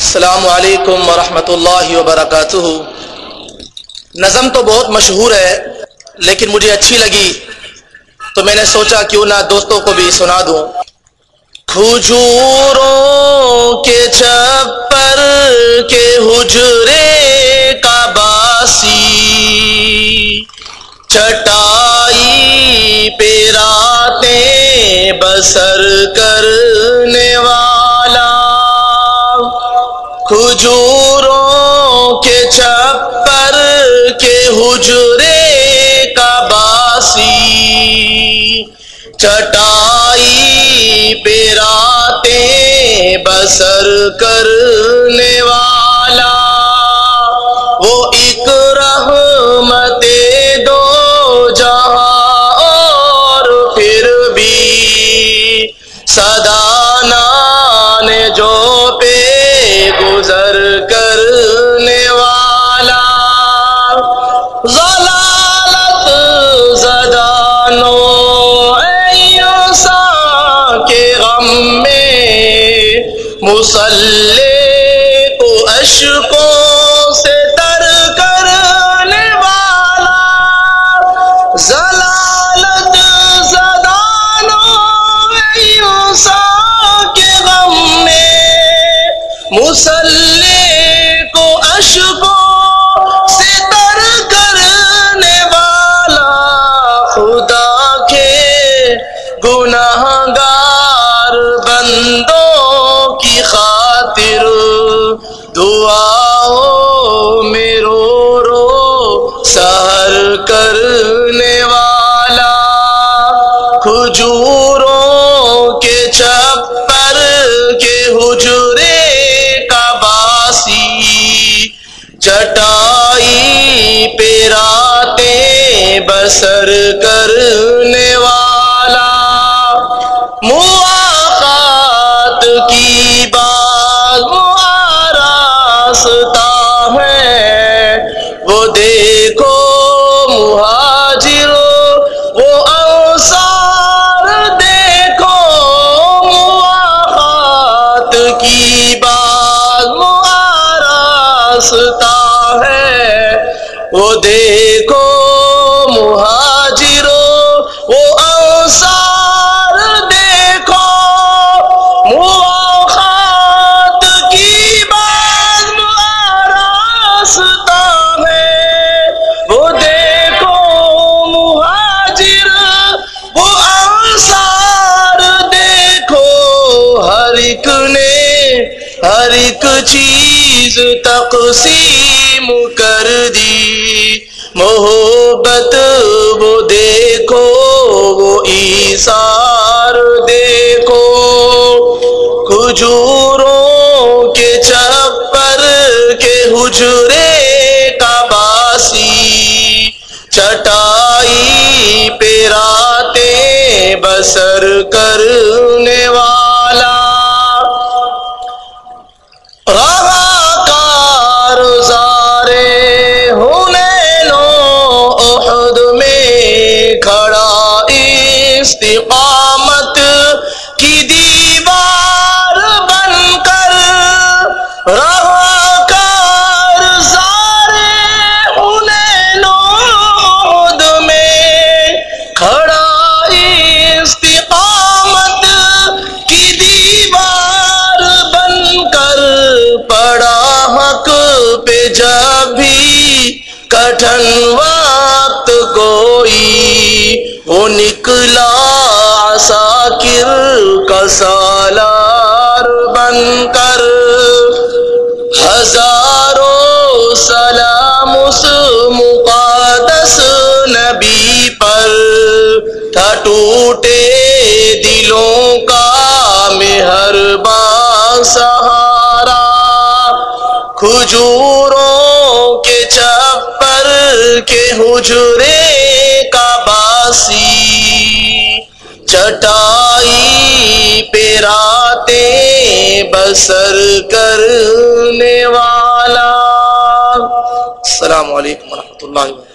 السلام علیکم ورحمۃ اللہ وبرکاتہ۔ نظم تو بہت مشہور ہے، لیکن مجھے اچھی لگی، تو میں نے سوچا کیوں نہ دوستوں کو بھی سنا دوں۔ کھجوروں کے چھپر کے حجرے کا باسی چٹائی کھجوروں کے چھپر کے حجرے کا باسی، چٹائی پہ راتیں بسر کرنے والا۔ وہ ایک رحمت دو جہاں اور پھر بھی صدا مسلح کو اشکوں سے تر کرنے والا ضلالت زدانو ایسا کے غم میں مسلح کو اشکوں سے تر کرنے والا خدا کے گناہ گار بندوں خاطر دعاؤں میں رو رو سہر کرنے والا کھجوروں کے چھپر کے حجرے کا باسی چٹائی پہ راتیں بسر کرنے والا دیکھو مہاجرو، وہ انصار دیکھو۔ مواقعات کی بات راستہ ہے۔ وہ دیکھو مہاجر، وہ انصار دیکھو۔ ہر ایک نے ہر ایک چیز تقسیم کر دی۔ محبت وہ دیکھو، وہ ایثار دیکھو۔ کھجوروں کے چھپر کے حجرے کا باسی۔ چٹائی پہ راتیں بسر کرنے والا استقامت کی دیوار بن کر رہا کار زارے ہونے لو احد میں کھڑا استقامت کی دیوار بن کر پڑا حق پہ جب بھی کٹھن بن کر ہزاروں سلام اس مقدس نبی پر۔ تھا ٹوٹے دلوں کا مہربان سہارا۔ کھجوروں کے چھپر کے حجرے کا باسی۔ چٹائی پہ اثر کرنے والا۔ السلام علیکم ورحمۃ اللہ وبرکاتہ۔